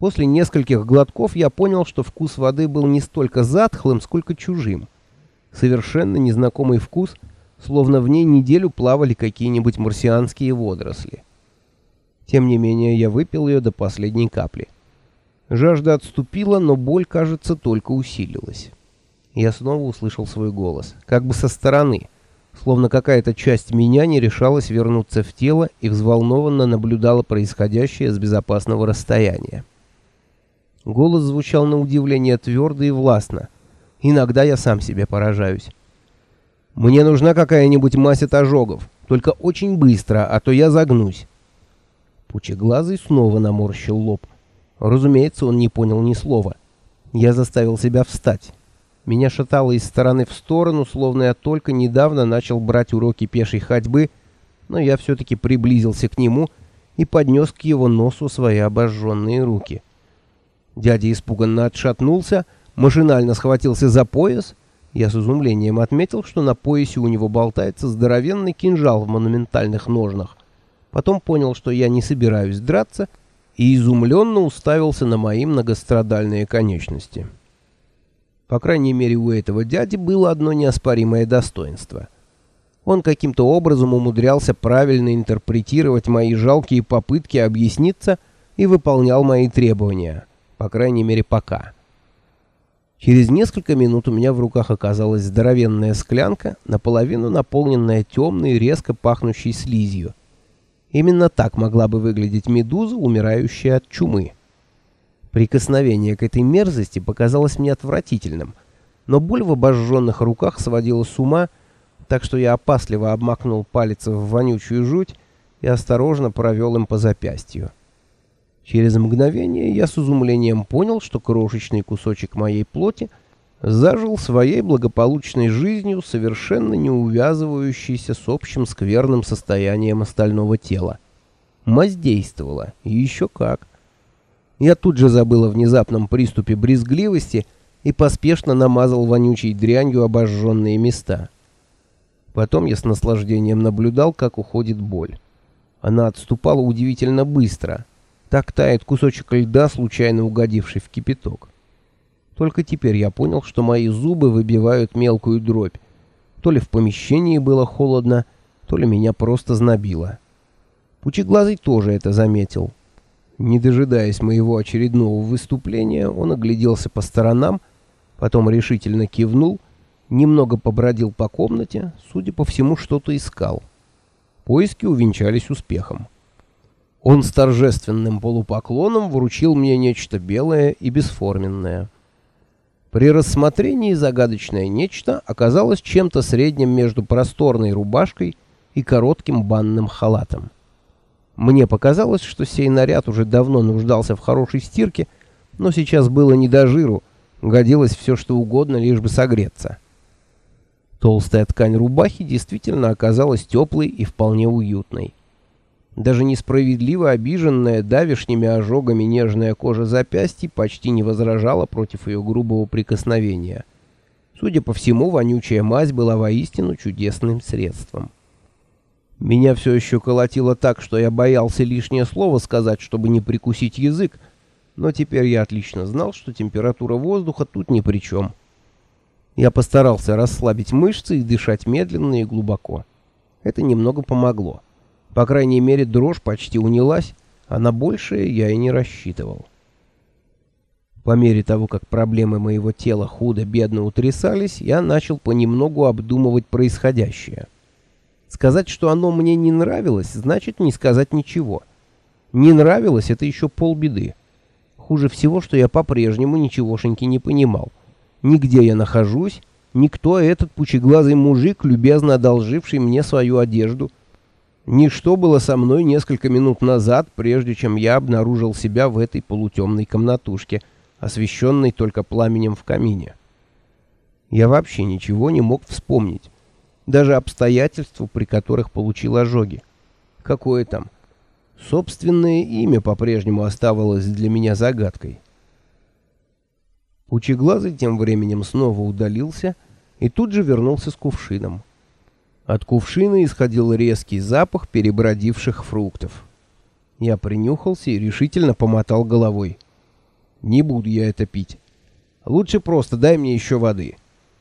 После нескольких глотков я понял, что вкус воды был не столько затхлым, сколько чужим. Совершенно незнакомый вкус, словно в ней неделю плавали какие-нибудь марсианские водоросли. Тем не менее, я выпил ее до последней капли. Жажда отступила, но боль, кажется, только усилилась. Я снова услышал свой голос, как бы со стороны, словно какая-то часть меня не решалась вернуться в тело и взволнованно наблюдала происходящее с безопасного расстояния. Голос звучал на удивление твердо и властно. Иногда я сам себе поражаюсь. «Мне нужна какая-нибудь мазь от ожогов, только очень быстро, а то я загнусь». Пучеглазый снова наморщил лоб. Разумеется, он не понял ни слова. Я заставил себя встать. Меня шатало из стороны в сторону, словно я только недавно начал брать уроки пешей ходьбы, но я все-таки приблизился к нему и поднес к его носу свои обожженные руки. Дядя испуганно отшатнулся, машинально схватился за пояс. Я с изумлением отметил, что на поясе у него болтается здоровенный кинжал в монументальных ножнах. Потом понял, что я не собираюсь драться, и изумленно уставился на мои многострадальные конечности. По крайней мере, у этого дяди было одно неоспоримое достоинство. Он каким-то образом умудрялся правильно интерпретировать мои жалкие попытки объясниться и выполнял мои требования, по крайней мере, пока. Через несколько минут у меня в руках оказалась здоровенная склянка, наполовину наполненная темной, резко пахнущей слизью. Именно так могла бы выглядеть медуза, умирающая от чумы. Прикосновение к этой мерзости показалось мне отвратительным, но боль в обожженных руках сводила с ума, так что я опасливо обмакнул палец в вонючую жуть и осторожно провел им по запястью. Через мгновение я с изумлением понял, что крошечный кусочек моей плоти зажил своей благополучной жизнью, совершенно не увязывающейся с общим скверным состоянием остального тела. Мазь действовала, и еще как. Я тут же забыл о внезапном приступе брезгливости и поспешно намазал вонючей дрянью обожженные места. Потом я с наслаждением наблюдал, как уходит боль. Она отступала удивительно быстро. Так тает кусочек льда, случайно угодивший в кипяток. Только теперь я понял, что мои зубы выбивают мелкую дробь. То ли в помещении было холодно, то ли меня просто знобило. Пучеглазый тоже это заметил. Не дожидаясь моего очередного выступления, он огляделся по сторонам, потом решительно кивнул, немного побродил по комнате, судя по всему, что-то искал. Поиски увенчались успехом. Он с торжественным полупоклоном вручил мне нечто белое и бесформенное. При рассмотрении загадочное нечто оказалось чем-то средним между просторной рубашкой и коротким банным халатом. Мне показалось, что сей наряд уже давно нуждался в хорошей стирке, но сейчас было не до жиру, годилось все что угодно, лишь бы согреться. Толстая ткань рубахи действительно оказалась теплой и вполне уютной. Даже несправедливо обиженная давишними ожогами нежная кожа запястья почти не возражала против ее грубого прикосновения. Судя по всему, вонючая мазь была воистину чудесным средством. Меня все еще колотило так, что я боялся лишнее слово сказать, чтобы не прикусить язык, но теперь я отлично знал, что температура воздуха тут ни при чем. Я постарался расслабить мышцы и дышать медленно и глубоко. Это немного помогло. По крайней мере, дрожь почти унялась, а на большее я и не рассчитывал. По мере того, как проблемы моего тела худо-бедно утрясались, я начал понемногу обдумывать происходящее. Сказать, что оно мне не нравилось, значит не сказать ничего. Не нравилось — это еще полбеды. Хуже всего, что я по-прежнему ничегошеньки не понимал. Нигде я нахожусь, никто этот пучеглазый мужик, любезно одолживший мне свою одежду. Ничто было со мной несколько минут назад, прежде чем я обнаружил себя в этой полутемной комнатушке, освещенной только пламенем в камине. Я вообще ничего не мог вспомнить даже обстоятельства, при которых получил ожоги. Какое там? Собственное имя по-прежнему оставалось для меня загадкой. Пучеглазый тем временем снова удалился и тут же вернулся с кувшином. От кувшина исходил резкий запах перебродивших фруктов. Я принюхался и решительно помотал головой. Не буду я это пить. Лучше просто дай мне еще воды.